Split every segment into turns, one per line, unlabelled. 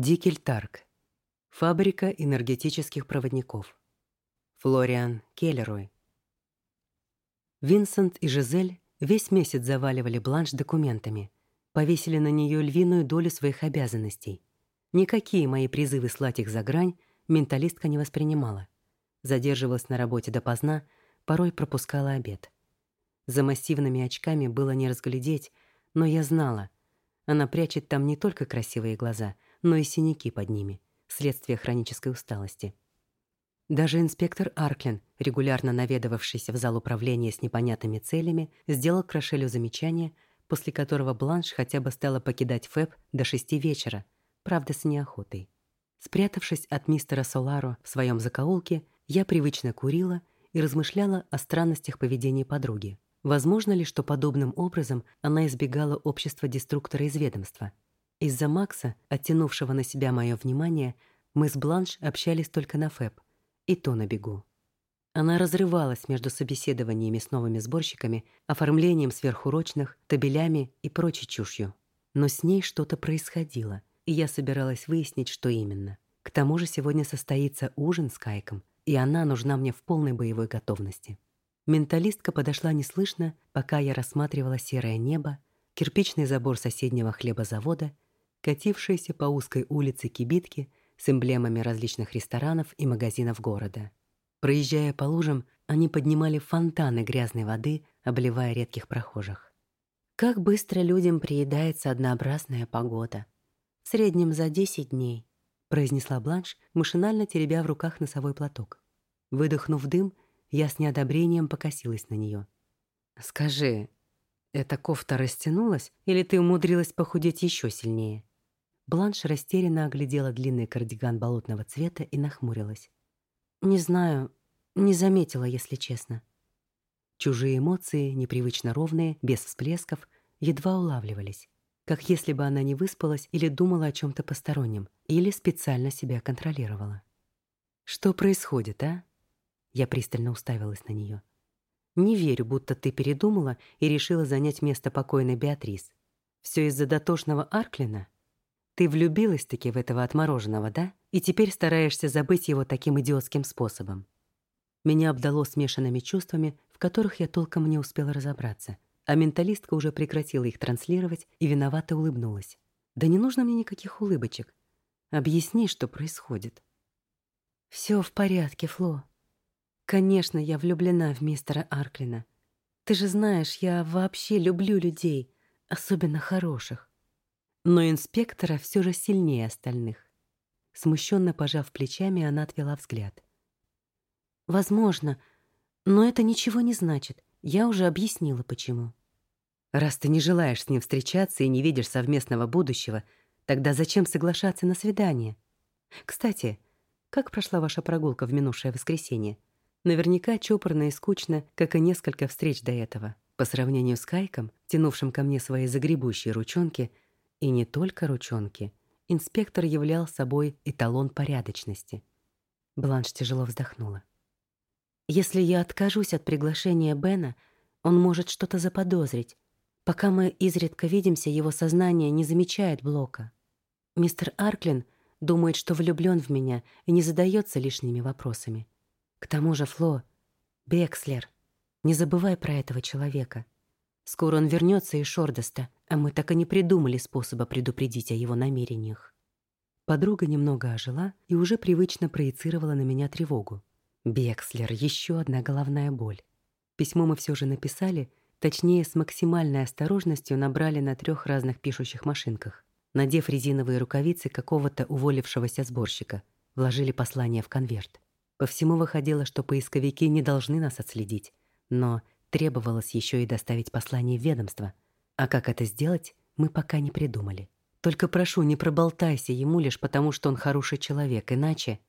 Дикельтарк. Фабрика энергетических проводников. Флориан Келлерой. Винсент и Жизель весь месяц заваливали бланш документами, повесили на нее львиную долю своих обязанностей. Никакие мои призывы слать их за грань менталистка не воспринимала. Задерживалась на работе допоздна, порой пропускала обед. За массивными очками было не разглядеть, но я знала. Она прячет там не только красивые глаза — но и синяки под ними, следствие хронической усталости. Даже инспектор Арклин, регулярно наведывавшийся в зал управления с непонятными целями, сделал Крашелю замечание, после которого Бланш хотя бы стала покидать ФЭП до шести вечера, правда, с неохотой. Спрятавшись от мистера Соларо в своем закоулке, я привычно курила и размышляла о странностях поведения подруги. Возможно ли, что подобным образом она избегала общества деструктора из ведомства — из-за Макса, оттянувшего на себя мое внимание, мы с Бланш общались только на ФЭП, и то на бегу. Она разрывалась между собеседованиями с новыми сборщиками, оформлением сверхурочных, табелями и прочей чушью. Но с ней что-то происходило, и я собиралась выяснить, что именно. К тому же сегодня состоится ужин с Кайком, и она нужна мне в полной боевой готовности. Менталистка подошла неслышно, пока я рассматривала серое небо, кирпичный забор соседнего хлебозавода катившиеся по узкой улице кибитки с эмблемами различных ресторанов и магазинов города. Проезжая по лужам, они поднимали фонтаны грязной воды, обливая редких прохожих. Как быстро людям приедается однообразная погода. В среднем за 10 дней, произнесла Бланш, машинально теребя в руках носовой платок. Выдохнув дым, я с неодобрением покосилась на нее. Скажи, эта кофта растянулась или ты умудрилась похудеть еще сильнее? Бланш растерянно оглядела длинный кардиган болотного цвета и нахмурилась. «Не знаю, не заметила, если честно». Чужие эмоции, непривычно ровные, без всплесков, едва улавливались, как если бы она не выспалась или думала о чем то постороннем, или специально себя контролировала. «Что происходит, а?» Я пристально уставилась на нее. «Не верю, будто ты передумала и решила занять место покойной Беатрис. Все из-за дотошного Арклина?» Ты влюбилась-таки в этого отмороженного, да? И теперь стараешься забыть его таким идиотским способом. Меня обдало смешанными чувствами, в которых я толком не успела разобраться. А менталистка уже прекратила их транслировать и виновато улыбнулась. Да не нужно мне никаких улыбочек. Объясни, что происходит. Все в порядке, Фло. Конечно, я влюблена в мистера Арклина. Ты же знаешь, я вообще люблю людей, особенно хороших но инспектора все же сильнее остальных. Смущенно пожав плечами, она отвела взгляд. Возможно, но это ничего не значит. Я уже объяснила почему. Раз ты не желаешь с ним встречаться и не видишь совместного будущего, тогда зачем соглашаться на свидание? Кстати, как прошла ваша прогулка в минувшее воскресенье? Наверняка чопорно и скучно, как и несколько встреч до этого. По сравнению с Кайком, тянувшим ко мне свои загребущие ручонки, и не только ручонки. Инспектор являл собой эталон порядочности. Бланш тяжело вздохнула. «Если я откажусь от приглашения Бена, он может что-то заподозрить. Пока мы изредка видимся, его сознание не замечает Блока. Мистер Арклин думает, что влюблён в меня и не задается лишними вопросами. К тому же, Фло, Бекслер, не забывай про этого человека. Скоро он вернется из Шордоста, мы так и не придумали способа предупредить о его намерениях. Подруга немного ожила и уже привычно проецировала на меня тревогу. Бекслер, еще одна головная боль. Письмо мы все же написали, точнее, с максимальной осторожностью набрали на трех разных пишущих машинках. Надев резиновые рукавицы какого-то уволившегося сборщика, вложили послание в конверт. По всему выходило, что поисковики не должны нас отследить, но Требовалось еще и доставить послание в ведомство. А как это сделать, мы пока не придумали. Только прошу, не проболтайся ему лишь потому, что он хороший человек, иначе...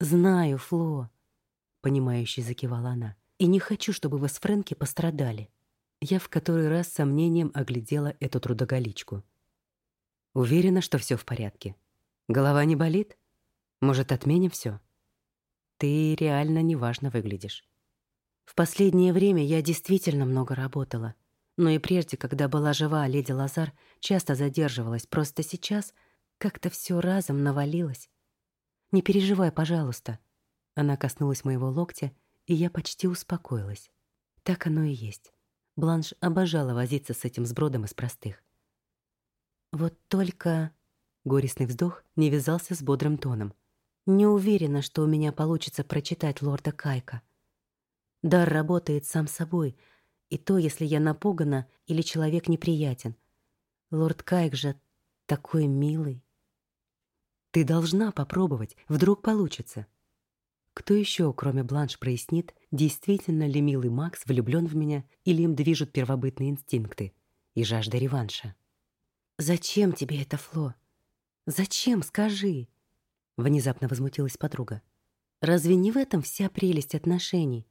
«Знаю, Фло», — понимающе закивала она, «и не хочу, чтобы вы с Фрэнки пострадали». Я в который раз с сомнением оглядела эту трудоголичку. Уверена, что все в порядке. Голова не болит? Может, отменим все? Ты реально неважно выглядишь. В последнее время я действительно много работала. Но и прежде, когда была жива леди Лазар, часто задерживалась. Просто сейчас, Как-то все разом навалилось. Не переживай, пожалуйста. Она коснулась моего локтя, и я почти успокоилась. Так оно и есть. Бланш обожала возиться с этим сбродом из простых. Вот только... Горестный вздох не вязался с бодрым тоном. Не уверена, что у меня получится прочитать лорда Кайка. Дар работает сам собой, и то, если я напугана или человек неприятен. Лорд Кайк же такой милый. Ты должна попробовать, вдруг получится. Кто еще, кроме Бланш, прояснит, действительно ли милый Макс влюблен в меня или им движут первобытные инстинкты и жажда реванша? «Зачем тебе это, Фло? Зачем, скажи?» Внезапно возмутилась подруга. «Разве не в этом вся прелесть отношений?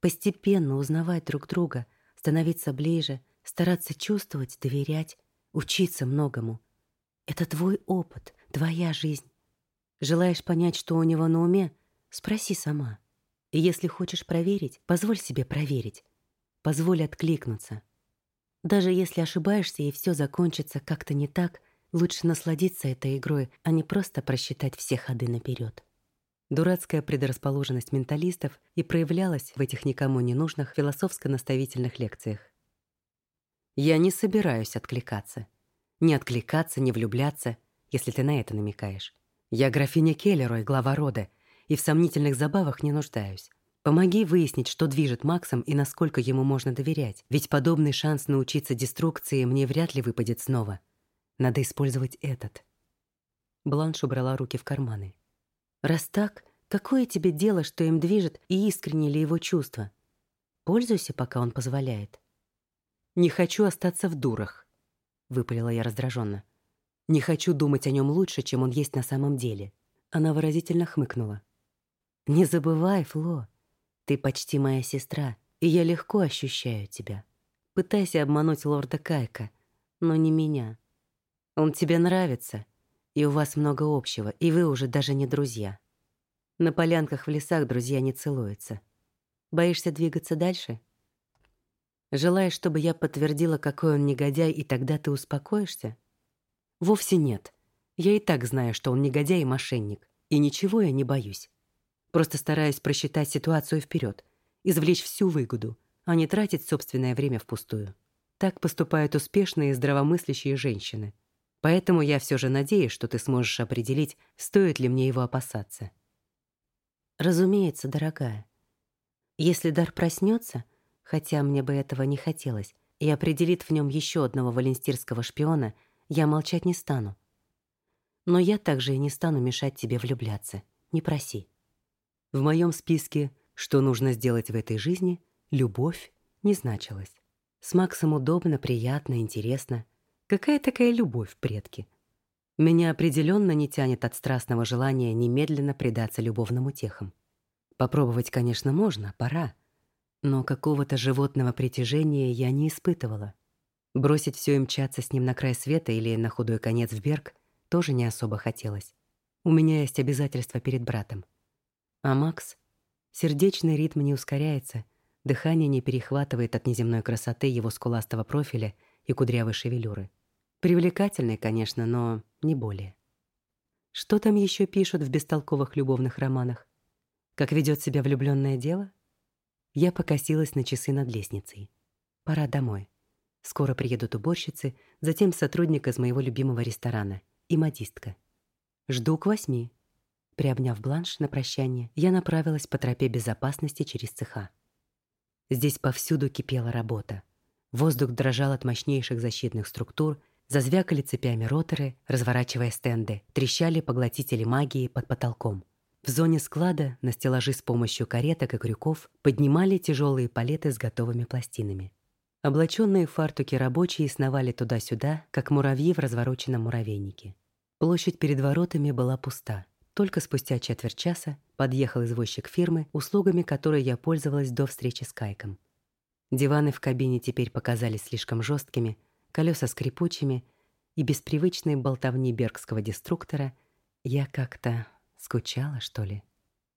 Постепенно узнавать друг друга, становиться ближе, стараться чувствовать, доверять, учиться многому. Это твой опыт, твоя жизнь. Желаешь понять, что у него на уме — Спроси сама. И если хочешь проверить, позволь себе проверить. Позволь откликнуться. Даже если ошибаешься и все закончится как-то не так, лучше насладиться этой игрой, а не просто просчитать все ходы наперед. Дурацкая предрасположенность менталистов и проявлялась в этих никому не нужных философско-наставительных лекциях. Я не собираюсь откликаться. Не откликаться, не влюбляться, если ты на это намекаешь. Я графиня Келлерой, глава рода, и в сомнительных забавах не нуждаюсь. Помоги выяснить, что движет Максом и насколько ему можно доверять, ведь подобный шанс научиться деструкции мне вряд ли выпадет снова. Надо использовать этот. Бланш убрала руки в карманы. Раз так, какое тебе дело, что им движет и искренне ли его чувства? Пользуйся, пока он позволяет. Не хочу остаться в дурах, выпалила я раздраженно. Не хочу думать о нем лучше, чем он есть на самом деле. Она выразительно хмыкнула. Не забывай, Фло, ты почти моя сестра, и я легко ощущаю тебя. Пытайся обмануть лорда Кайка, но не меня. Он тебе нравится, и у вас много общего, и вы уже даже не друзья. На полянках в лесах друзья не целуются. Боишься двигаться дальше? Желаешь, чтобы я подтвердила, какой он негодяй, и тогда ты успокоишься? Вовсе нет. Я и так знаю, что он негодяй и мошенник, и ничего я не боюсь. Просто стараюсь просчитать ситуацию вперед, извлечь всю выгоду, а не тратить собственное время впустую. Так поступают успешные и здравомыслящие женщины. Поэтому я все же надеюсь, что ты сможешь определить, стоит ли мне его опасаться. Разумеется, дорогая. Если дар проснется, хотя мне бы этого не хотелось, и определит в нем еще одного валенстирского шпиона, я молчать не стану. Но я также и не стану мешать тебе влюбляться. Не проси. В моем списке «Что нужно сделать в этой жизни» любовь не значилась. С Максом удобно, приятно, интересно. Какая такая любовь, предки? Меня определенно не тянет от страстного желания немедленно предаться любовным утехам. Попробовать, конечно, можно, пора. Но какого-то животного притяжения я не испытывала. Бросить все и мчаться с ним на край света или на худой конец в Берг тоже не особо хотелось. У меня есть обязательства перед братом — а Макс? Сердечный ритм не ускоряется, дыхание не перехватывает от неземной красоты его скуластого профиля и кудрявой шевелюры. Привлекательный, конечно, но не более. Что там еще пишут в бестолковых любовных романах? Как ведет себя влюбленное дело? Я покосилась на часы над лестницей. Пора домой. Скоро приедут уборщицы, затем сотрудник из моего любимого ресторана и модистка. Жду к восьми. Приобняв бланш на прощание, я направилась по тропе безопасности через цеха. Здесь повсюду кипела работа. Воздух дрожал от мощнейших защитных структур, зазвякали цепями роторы, разворачивая стенды, трещали поглотители магии под потолком. В зоне склада на стеллажи с помощью кареток и крюков поднимали тяжелые палеты с готовыми пластинами. Облаченные в фартуки рабочие сновали туда-сюда, как муравьи в развороченном муравейнике. Площадь перед воротами была пуста. Только спустя четверть часа подъехал извозчик фирмы, услугами которой я пользовалась до встречи с Кайком. Диваны в кабине теперь показались слишком жесткими, колеса скрипучими, и без привычной болтовни бергского деструктора я как-то скучала, что ли.